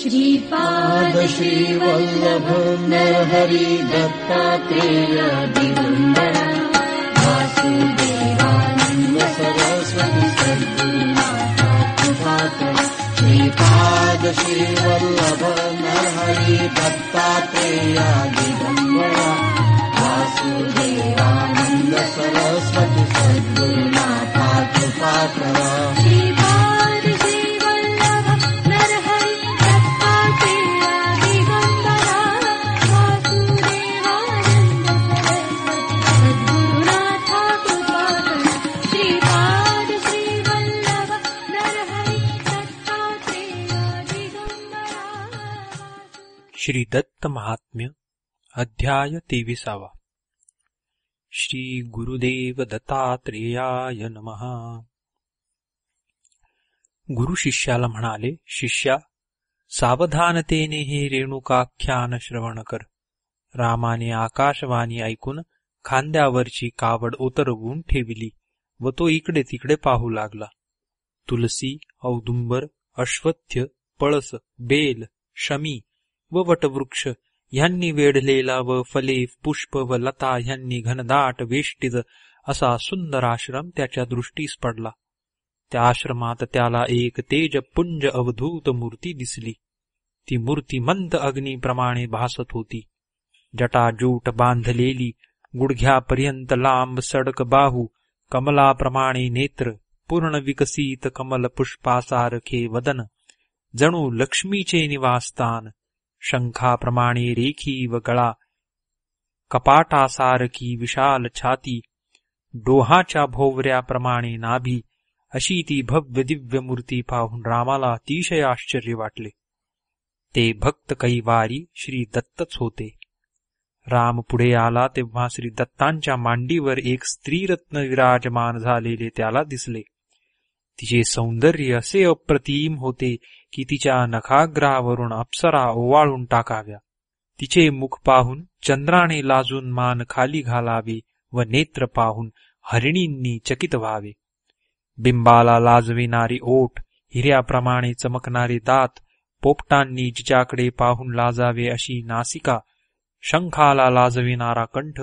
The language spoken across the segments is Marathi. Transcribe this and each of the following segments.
श्रीपाद श्रीवल्लभ नरहरि दत्तात्रेय दिगम्बर वासुदेवानन्द सरस्वती सद्गुरुनाथ कृपाकर श्रीपाद श्रीवल्लभ नरहरि दत्तात्रेय दिगम्बर वासुदेवानन्द सरस्वती सद्गुरुनाथ कृपाकर श्री दत्त महात्म्य अध्याय तेविसावा. श्री गुरुदेव दत्तात्रेयाय नमः. गुरु शिष्याला म्हणाले शिष्या सावधानतेने हे रेणुकाख्यान श्रवण कर. रामाने आकाशवाणी ऐकून खांद्यावरची कावड उतरवून ठेविली व तो इकडे तिकडे पाहू लागला. तुलसी औदुंबर अश्वत्थ पळस बेल शमी व वटवृक्ष. ह्यांनी वेढलेला व फले पुष्प व लता ह्यांनी घनदाट वेष्टित असा सुंदर आश्रम त्याच्या दृष्टीस पडला. त्या आश्रमात त्याला एक तेजपुंज अवधूत मूर्ती दिसली. ती मूर्ती मंद अग्नीप्रमाणे भासत होती. जटाजूट बांधलेली गुडघ्यापर्यंत लांब सडक बाहू कमलाप्रमाणे नेत्र पूर्ण विकसित कमल पुष्पासारखे वदन. जणू लक्ष्मीचे निवासस्थान शंखाप्रमाणे रेखी व गळा कपाटासारखी विशाल छाती डोहाच्या भोवऱ्याप्रमाणे नाभी अशी ती भव्य दिव्य मूर्ती पाहून रामाला अतिशय आश्चर्य वाटले. ते भक्त कैवारी श्री दत्तच होते. राम पुढे आला तेव्हा श्री दत्तांच्या मांडीवर एक स्त्रीरत्न विराजमान झालेले त्याला दिसले. तिचे सौंदर्य असे अप्रतिम होते की तिच्या नखाग्रावरून अप्सरा ओवाळून टाकाव्या. तिचे मुख पाहून चंद्राने लाजून मान खाली घालावे व नेत्र पाहून हरिणींनी चकित व्हावे. बिंबाला लाजविणारी ओठ हिऱ्याप्रमाणे चमकणारे दात पोपटांनी जिच्याकडे पाहून लाजावे अशी नासिका शंखाला लाजविणारा कंठ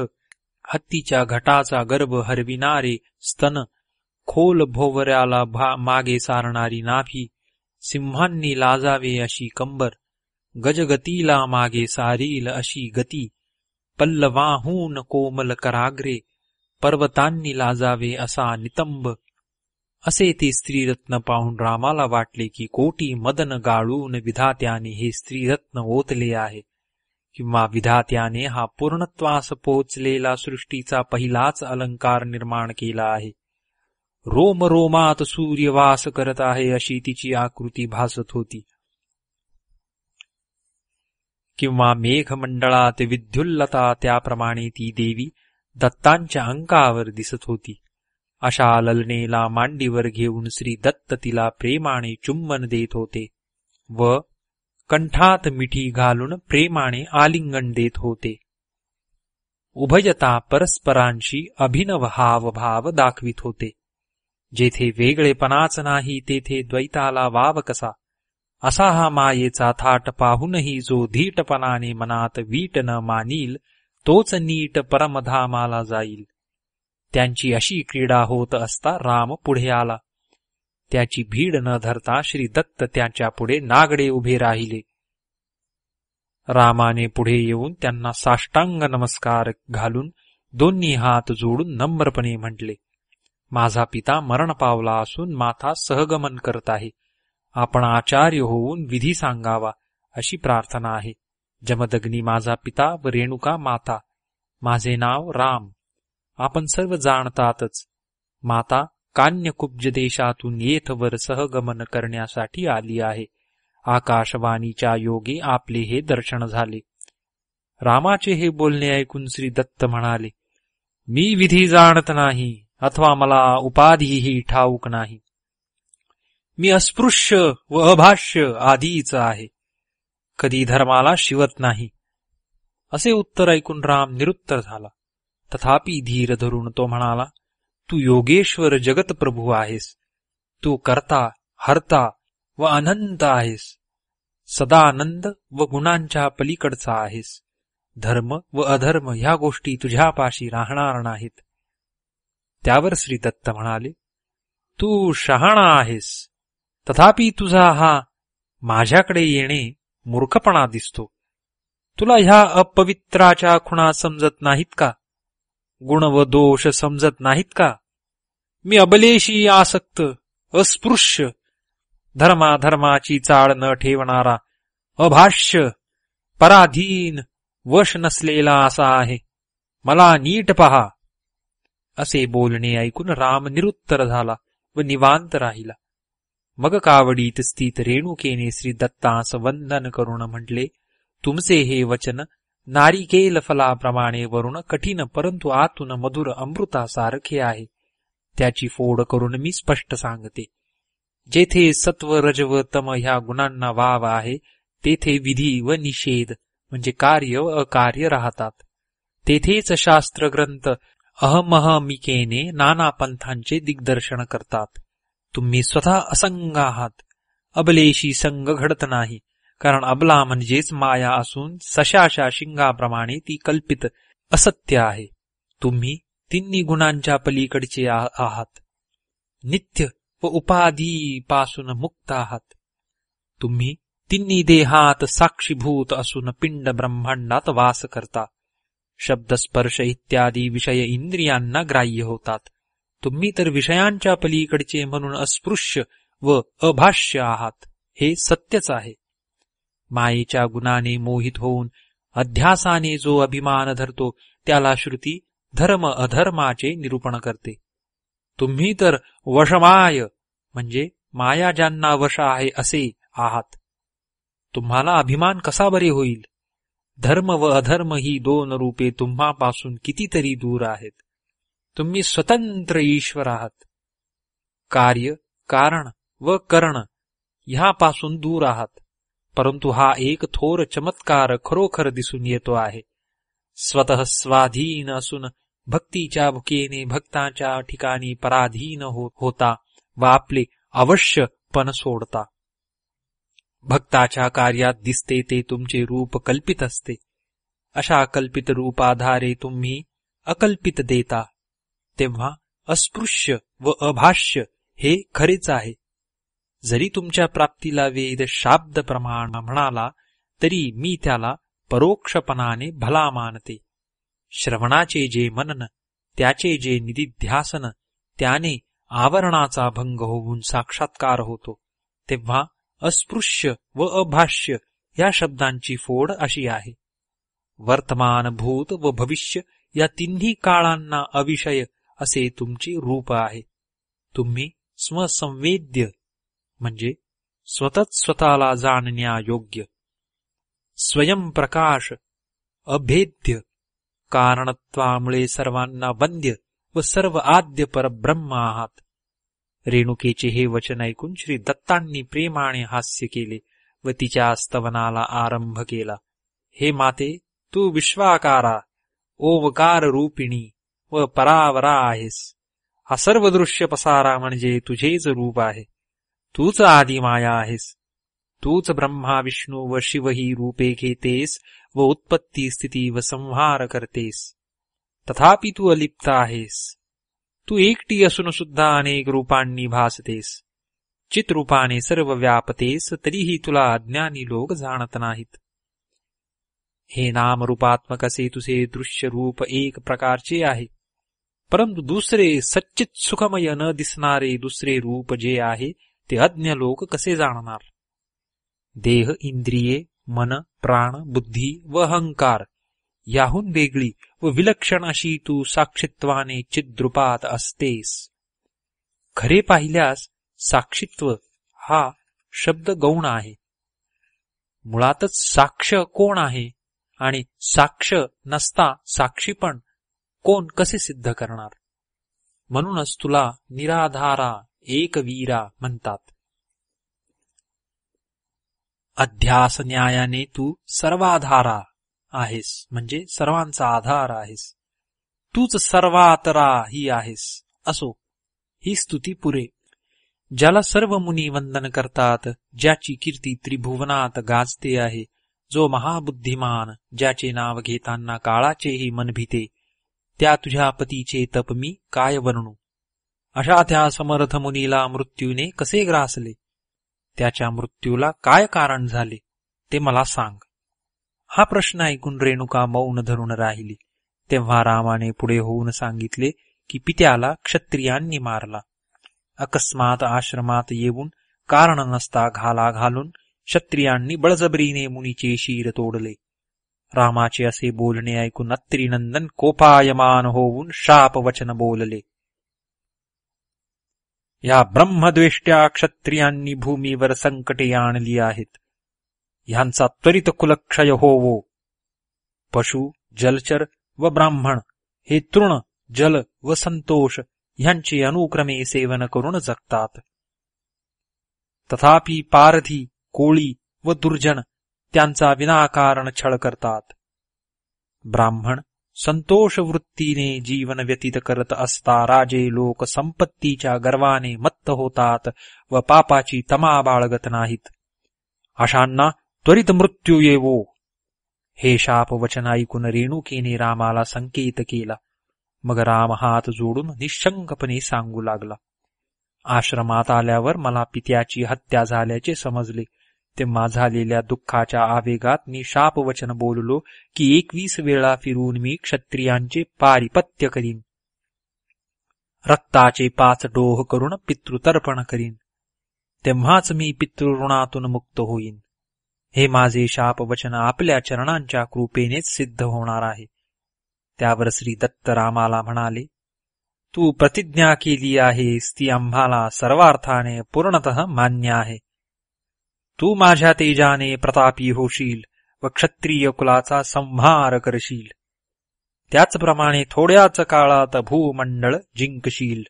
हत्तीच्या घटाचा गर्भ हरविणारे स्तन खोल भोवऱ्याला भा मागे सारणारी नाभी सिंहांनी लाजावे अशी कंबर गजगतीला मागे सारील अशी गती पल्लवाहून कोमल कराग्रे पर्वतांनी लाजावे असा नितंब. असे ते स्त्रीरत्न पाहून रामाला वाटले की कोटी मदन गाळून विधात्याने हे स्त्रीरत्न ओतले आहे. किंवा विधात्याने हा पूर्णत्वास पोचलेला सृष्टीचा पहिलाच अलंकार निर्माण केला आहे. रोम रोमात सूर्य वास करत आहे अशी तिची आकृती भासत होती. किंवा मेघमंडळात विद्युल्लता त्याप्रमाणे ती देवी दत्तांच्या अंकावर दिसत होती. अशा ललनेला मांडीवर घेऊन श्री दत्त तिला प्रेमाने चुंबन देत होते व कंठात मिठी घालून प्रेमाने आलिंगन देत होते. उभयता परस्परांशी अभिनव हावभाव दाखवित होते. जेथे वेगळेपणाच नाही तेथे द्वैताला वाव कसा? असा हा मायेचा थाट पाहूनही जो धीटपणाने मनात वीट न मानील तोच नीट परमधामाला जाईल. त्यांची अशी क्रीडा होत असता राम पुढे आला. त्याची भीड न धरता श्री दत्त त्याच्या पुढे नागडे उभे राहिले. रामाने पुढे येऊन त्यांना साष्टांग नमस्कार घालून दोन्ही हात जोडून नम्रपणे म्हटले माझा पिता मरण पावला असून माथा सहगमन करत आहे. आपण आचार्य होऊन विधी सांगावा अशी प्रार्थना आहे. जमदग्नी माझा पिता व रेणुका माता. माझे नाव राम. आपण सर्व जाणतातच. माता कान्यकुब्ज देशातून येथवर सहगमन करण्यासाठी आली आहे. आकाशवाणीच्या योगे आपले हे दर्शन झाले. रामाचे हे बोलणे ऐकून श्री दत्त म्हणाले मी विधी जाणत नाही. अथवा मला उपाधीही ठाऊक नाही. मी अस्पृश्य व अभाष्य आधीच आहे. कधी धर्माला शिवत नाही. असे उत्तर ऐकून राम निरुत्तर झाला. तथापि धीर धरून तो म्हणाला तू योगेश्वर जगतप्रभू आहेस. तू करता हरता व अनंत आहेस. सदानंद व गुणांच्या पलीकडचा आहेस. धर्म व अधर्म ह्या गोष्टी तुझ्यापाशी राहणार नाहीत. त्यावर श्री दत्त म्हणाले तू शहाणा आहेस. तथापि तुझा हा माझ्याकडे येणे मूर्खपणा दिसतो. तुला ह्या अपवित्राच्या खुणा समजत नाहीत का? गुण व दोष समजत नाहीत का? मी अबलेशी आसक्त अस्पृश्य धर्माधर्माची चाळ न ठेवणारा अभाष्य पराधीन वश नसलेला असा आहे. मला नीट पहा. असे बोलणे ऐकून राम निरुत्तर झाला व निवांत राहिला. मग कावडीत स्थित रेणुकेने श्री दत्तास वंदन करून म्हटले तुमचे हे वचन नारिकेल फलाप्रमाणे वरून कठीण परंतु आतून मधुर अमृतासारखे आहे. त्याची फोड करून मी स्पष्ट सांगते. जेथे सत्व रजव तम ह्या गुणांना वाव आहे तेथे विधी व निषेध म्हणजे कार्य व अकार्य राहतात. तेथेच शास्त्र ग्रंथ अहमहमिकेने नाना पंथांचे दिग्दर्शन करतात. तुम्ही स्वतः असंग आहात. अबलेशी संग घडत नाही. कारण अबला म्हणजेच माया असून सशाशा शिंगाप्रमाणे ती कल्पित असत्य आहे. तुम्ही तिन्ही गुणांच्या पलीकडचे आ- आहात. नित्य व उपाधीपासून मुक्त आहात. तुम्ही तिन्ही देहात साक्षीभूत असून पिंड ब्रह्मांडात वास करता. शब्दस्पर्श इत्यादी विषय इंद्रियांना ग्राह्य होतात. तुम्ही तर विषयांच्या पलीकडचे म्हणून अस्पृश्य व अभाष्य आहात. हे सत्यच आहे. मायेच्या गुणाने मोहित होऊन अध्यासाने जो अभिमान धरतो त्याला श्रुती धर्म अधर्माचे निरूपण करते. तुम्ही तर वशमाय म्हणजे माया ज्यांना वश आहे असे आहात. तुम्हाला अभिमान कसा बरे होईल? धर्म व अधर्म ही दोन रूपे तुम्हापासून कितीतरी दूर आहेत. तुम्ही स्वतंत्र ईश्वर आहात. कार्य कारण व कर्ण ह्यापासून दूर आहात. परंतु हा एक थोर चमत्कार खरोखर दिसून येतो आहे. स्वतः स्वाधीन असून भक्तीच्या भुकेने भक्ताच्या ठिकाणी पराधीन हो- होता व आपले अवश्य पण सोडता. भक्ताच्या कार्यात दिसते ते तुमचे रूप कल्पित असते. अशा कल्पित रूपाधारे तुम्ही अकल्पित देता. तेव्हा अस्पृश्य व अभाष्य हे खरेच आहे. जरी तुमच्या प्राप्तीला वेद शाब्द प्रमाण म्हणाला तरी मी त्याला परोक्षपणाने भला मानते. श्रवणाचे जे मनन त्याचे जे निदिध्यासन त्याने आवरणाचा भंग होऊन साक्षात्कार होतो. तेव्हा अस्पृश्य व अभाष्य या शब्दांची फोड अशी आहे. वर्तमान भूत व भविष्य या तिन्ही काळांना अविषय असे तुमचे रूप आहे. तुम्ही स्वसंवेद्य म्हणजे स्वतःच स्वतःला जाणण्यायोग्य. स्वयंप्रकाश अभेद्य कारणत्वामुळे सर्वांना वंद्य व सर्व आद्य परब्रह्म आहात. रेणुकेचे हे वचन ऐकून श्री दत्तांनी प्रेमाने हास्य केले व तिच्या स्तवनाला आरंभ केला. हे माते तू विश्वाकारा ओवकार रूपिणी व परावरा आहेस. हा सर्व दृश्य पसारा म्हणजे तुझेच रूप आहे. तूच आदिमाया आहेस. तूच ब्रह्मा विष्णू व शिव ही रूपे घेतेस व उत्पत्ती स्थिती व संहार करतेस. तथापि तू अलिप्त आहेस. तू एकटी असून सुद्धा अनेक रूपांनी भासतेस. चित्रूपाने सर्व व्यापतेस तरीही तुला अज्ञानी लोक जाणत नाहीत. हे नामरूपात्मक असे तुझे दृश्य रूप एक प्रकारचे आहे. परंतु दुसरे सच्चित सुखमय न दिसणारे दुसरे रूप जे आहे ते अज्ञ लोक कसे जाणणार? देह इंद्रिये मन प्राण बुद्धी व अहंकार याहून वेगळी व विलक्षण अशी तू साक्षित्वाने चिद्रूपात असतेस. खरे पाहिल्यास साक्षित्व हा शब्द गौण आहे. मुळातच साक्ष कोण आहे आणि साक्ष नसता साक्षीपण कोण कसे सिद्ध करणार? म्हणूनच तुला निराधारा एकवीरा म्हणतात. अध्यास न्यायाने तू सर्वाधारा आहेस. म्हणजे सर्वांचा आधार आहेस. तूच सर्वातरा ही आहेस. असो. ही स्तुती पुरे. ज्याला सर्व मुनी वंदन करतात ज्याची कीर्ती त्रिभुवनात गाजते आहे जो महाबुद्धिमान ज्याचे नाव घेताना काळाचेही मन भीते त्या तुझ्या पतीचे तप मी काय वर्णू? अशा त्या समर्थ मुनीला मृत्यूने कसे ग्रासले? त्याच्या मृत्यूला काय कारण झाले? ते मला सांग. हा प्रश्न ऐकून रेणुका मौन धरून राहिली. तेव्हा रामाने पुढे होऊन सांगितले की पित्याला क्षत्रियांनी मारला. अकस्मात आश्रमात येऊन कारण नसता घाला घालून क्षत्रियांनी बळजबरीने मुनीचे शिर तोडले. रामाचे असे बोलणे ऐकून अत्रिनंदन कोपायमान होऊन शाप वचन बोलले. या ब्रह्मद्वेष्ट्या क्षत्रियांनी भूमीवर संकटे आणली आहेत. ह्यांचा त्वरित कुलक्षय होवो. पशु जलचर व ब्राह्मण हे तृण जल व संतोष ह्यांचे अनुक्रमे सेवन करून जगतात. तथापि पारधी कोळी व दुर्जन त्यांचा विनाकारण छळ करतात. ब्राह्मण संतोष वृत्तीने जीवन व्यतीत करत असता राजे लोक संपत्तीच्या गर्वाने मत्त होतात व पापाची तमा बाळगत नाहीत. अशांना त्वरित मृत्यू येवो हे शाप वचन ऐकून रेणुकेने रामाला संकेत केला मग राम हात जोडून निशंकपणे सांगू लागला आश्रमात आल्यावर मला पित्याची हत्या झाल्याचे समजले तेव्हा झालेल्या दुःखाच्या आवेगात मी शापवचन बोललो की एकवीस वेळा फिरून मी क्षत्रियांचे पारिपत्य करीन रक्ताचे पाच डोह करून पितृतर्पण करीन तेव्हाच मी पितृऋणातून मुक्त होईन हे माझे शापवचन आपल्या चरणांच्या कृपेनेच सिद्ध होणार आहे. त्यावर श्री दत्त रामाला म्हणाले तू प्रतिज्ञा केली आहेस ती आम्हाला सर्वार्थाने पूर्णत मान्य आहे. तू माझ्या तेजाने प्रतापी होशील व क्षत्रिय कुलाचा संहार करशील. त्याचप्रमाणे थोड्याच काळात भूमंडळ जिंकशील.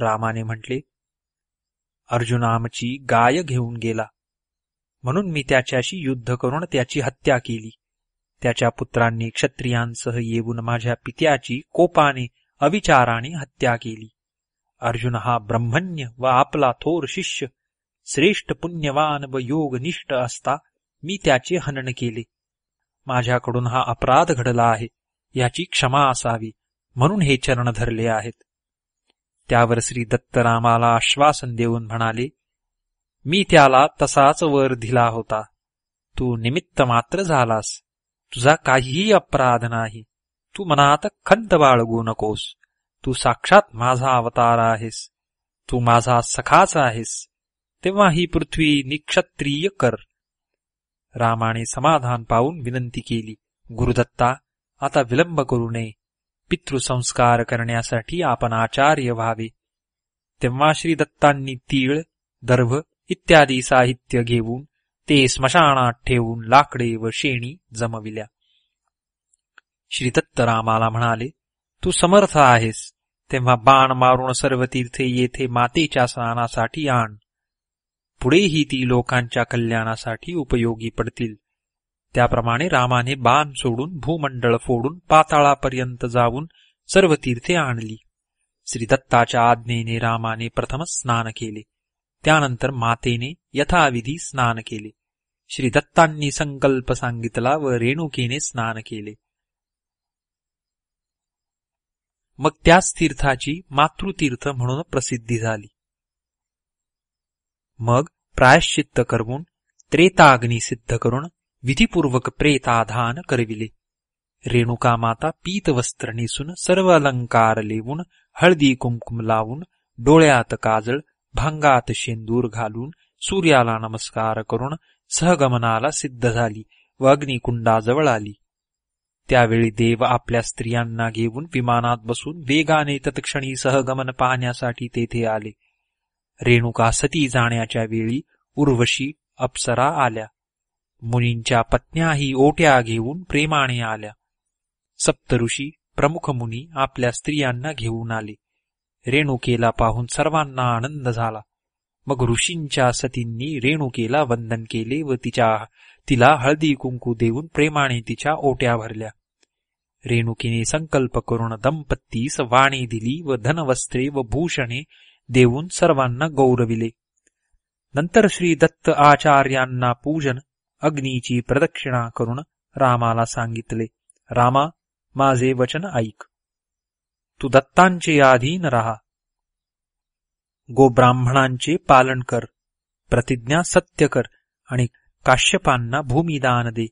रामाने म्हटले अर्जुनामची गाय घेऊन गेला. म्हणून मी त्याच्याशी युद्ध करून त्याची हत्या केली. त्याच्या पुत्रांनी क्षत्रियांसह येऊन माझ्या पित्याची कोपाने अविचाराने हत्या केली. अर्जुन हा ब्रह्मण्य व आपला थोर शिष्य श्रेष्ठ पुण्यवान व योगनिष्ठ असता मी त्याचे हनन केले. माझ्याकडून हा अपराध घडला आहे याची क्षमा असावी म्हणून हे चरण धरले आहेत. त्यावर श्री दत्तरामाला आश्वासन देऊन म्हणाले मी त्याला तसाच वर दिला होता. तू निमित्त मात्र झालास. तुझा काहीही अपराध नाही. तू मनात खंत बाळगू नकोस. तू साक्षात माझा अवतार आहेस. तू माझा सखाच आहेस. तेव्हा ही पृथ्वी निक्षत्रिय कर. रामाने समाधान पाहून विनंती केली. गुरुदत्ता आता विलंब करू नये. पितृसंस्कार करण्यासाठी आपण आचार्य व्हावे. तेव्हा श्री दत्तांनी तीळ दर्भ इत्यादी साहित्य घेऊन ते स्मशानात ठेवून लाकडे व शेणी जमविल्या. श्री दत्तरामाला म्हणाले तू समर्थ आहेस तेव्हा बाण मारून सर्व तीर्थे येथे मातेच्या स्नानासाठी आण. पुढेही ती लोकांच्या कल्याणासाठी उपयोगी पडतील. त्याप्रमाणे रामाने बाण सोडून भूमंडळ फोडून पाताळापर्यंत जाऊन सर्व तीर्थे आणली. श्री दत्ताच्या आज्ञेने रामाने प्रथमच स्नान केले. त्यानंतर मातेने यथाविधी स्नान केले. श्री दत्तांनी संकल्प सांगितला व रेणुकेने स्नान केले. मग त्याच तीर्थाची मातृतीर्थ म्हणून प्रसिद्धी झाली. मग प्रायश्चित्त करून त्रेताग्नी सिद्ध करून विधीपूर्वक प्रेताधान करविले. रेणुका माता पीत वस्त्र नेसून सर्व अलंकार लेवून हळदी कुंकुम लावून डोळ्यात काजळ भांगात शेंदूर घालून सूर्याला नमस्कार करून सहगमनाला सिद्ध झाली व अग्निकुंडाजवळ आली. त्यावेळी देव आपल्या स्त्रियांना घेऊन विमानात बसून वेगाने तत्क्षणी सहगमन पाहण्यासाठी तेथे आले. रेणुका सती जाण्याच्या वेळी उर्वशी अप्सरा आल्या. मुनींच्या पत्न्याही ओट्या घेऊन प्रेमाने आल्या. सप्तऋषी प्रमुख मुनी आपल्या स्त्रियांना घेऊन आले. रेणुकेला पाहून सर्वांना आनंद झाला. मग ऋषींच्या सतींनी रेणुकेला वंदन केले व तिच्या तिला हळदी कुंकू देऊन प्रेमाने तिच्या ओट्या भरल्या. रेणुकीने संकल्प करून दंपतीस वाणी दिली व धनवस्त्रे व भूषणे देऊन सर्वांना गौरविले. नंतर श्री दत्त आचार्यांना पूजन अग्नीची प्रदक्षिणा करून रामाला सांगितले रामा माझे वचन ऐक. तू दत्तांचे अधीन राहा. गोब्राह्मणांचे पालन कर प्रतिज्ञा सत्य कर आणि काश्यपांना भूमिदान दे.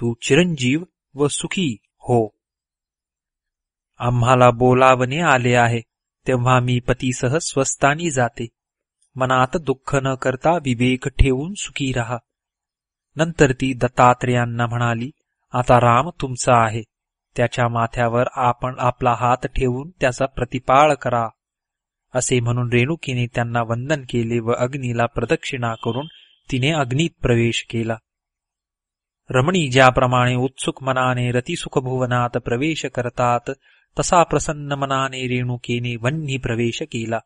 तू चिरंजीव व सुखी हो. आम्हाला बोलावणे आले आहे तेव्हा मी पतीसह स्वस्तानी जाते. मनात दुःख न करता विवेक ठेवून सुखी रहा. नंतर ती दत्तात्रेयांना म्हणाली आता राम तुमचा आहे. त्याच्या माथ्यावर आपण आपला हात ठेवून त्याचा प्रतिपाळ करा. असे म्हणून रेणुकीने त्यांना वंदन केले व अग्नीला प्रदक्षिणा करून तिने अग्नीत प्रवेश केला. रमणी ज्याप्रमाणे उत्सुक मनाने रतिसुखभुवनात प्रवेश करतात तसा प्रसन्न मनाने रेणुकेने वन्ही प्रवेश केला.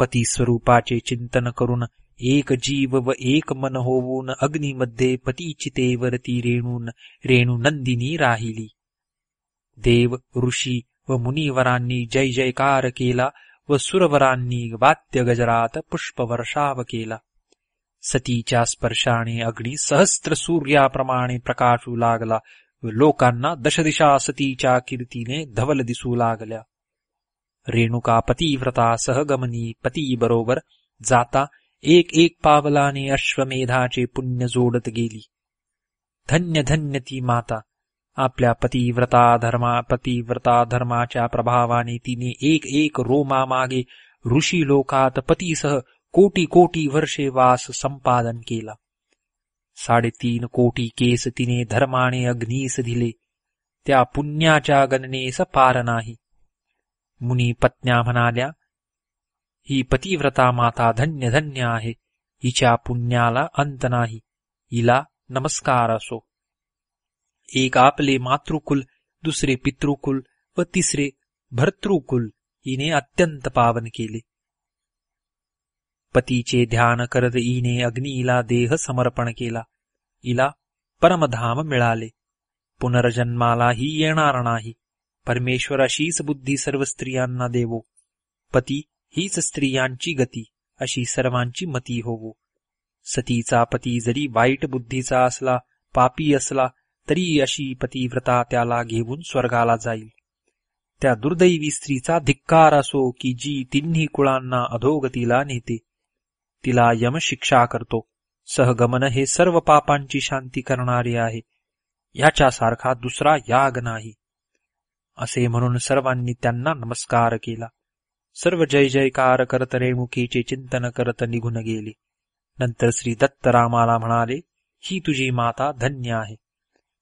पती स्वरूपाचे चिंतन करून एक जीव व एक मन होऊन अग्नीमध्ये पतीचितेवरती रेणून रेणुनंदिनी राहिली. देव ऋषी व मुनिवरांनी जय जयकार केला व सुरवरांनी वाद्य गजरात पुष्पवर्षाव केला. सतीच्या स्पर्शाने अग्नी सहस्त्र सूर्याप्रमाणे प्रकाशू लागला व लोकांना दशदिशा सतीच्या कीर्तीने धवल दिसू लागल्या. रेणुका पतिव्रता सहगमनी पती बरोबर जाता एक एक पावलाने अश्वमेधाचे पुण्य जोडत गेली. धन्य धन्य ती माता. आपल्या पतिव्रता धर्मा पतिव्रता धर्माच्या प्रभावाने तिने एक एक रोमा मागे ऋषी लोकात पतीसह कोटी कोटी वर्षे वास संपादन केला. साडेतीन कोटी केस तिने धर्माने अग्नीस दिले. त्या पुण्याच्या गणनेस पार नाही. मुनी पत्न्या म्हणाल्या ही पतिव्रता माता धन्य धन्य आहे. हिच्या पुण्याला अंत नाही. हिला नमस्कार असो. एक आपले मातृकुल दुसरे पितृकुल व तिसरे भर्तृकुल इने अत्यंत पावन केले. पतीचे ध्यान करत इने अग्नीला देह समर्पण केला. इला परमधाम मिळाले. पुनर्जन्मालाही येणार नाही. परमेश्वर अशीच बुद्धी सर्व स्त्रियांना देवो. पती हीच स्त्रियांची गती अशी सर्वांची मती होवो. सतीचा पती जरी वाईट बुद्धीचा असला पापी असला तरी अशी पतिव्रता त्याला घेऊन स्वर्गाला जाईल. त्या दुर्दैवी स्त्रीचा धिक्कार असो की जी तिन्ही कुळांना अधोगतीला नेते. तिला यम शिक्षा करतो. सहगमन हे सर्व पापांची शांती करणारे आहे. याच्यासारखा दुसरा याग नाही. असे म्हणून सर्वांनी त्यांना नमस्कार केला. सर्व जय जयकार करत रेमुखीचे चिंतन करत निघून गेले. नंतर श्री दत्तरामाला म्हणाले ही तुझी माता धन्य आहे.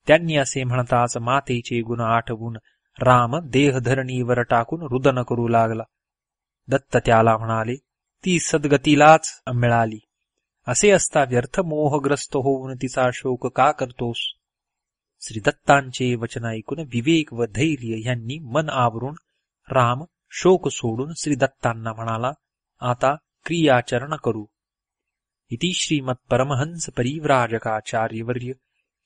त्यांनी असे म्हणताच मातेचे गुण आठवून राम देहधरणीवर टाकून रुदन करू लागला. दत्त त्याला म्हणाले ती सद्गतीलाच मिळाली. असे असता व्यर्थ मोहग्रस्त होऊन तिचा शोक का करतोस? श्री दत्तांचे वचन ऐकून विवेक व धैर्य यांनी मन आवरून राम शोक सोडून श्री दत्तांना म्हणाला आता क्रियाचरण करू. इति श्रीमत् परमहंस परिव्राजकाचार्यवर्य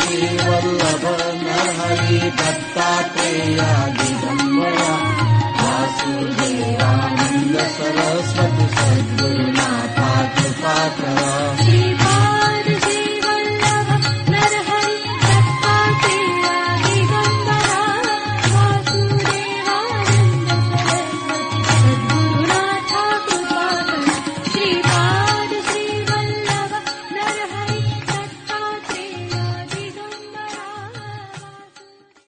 श्रीवरभी दत्ता वासुदेवाणीय सरस्वती सद्गुरुना पाठ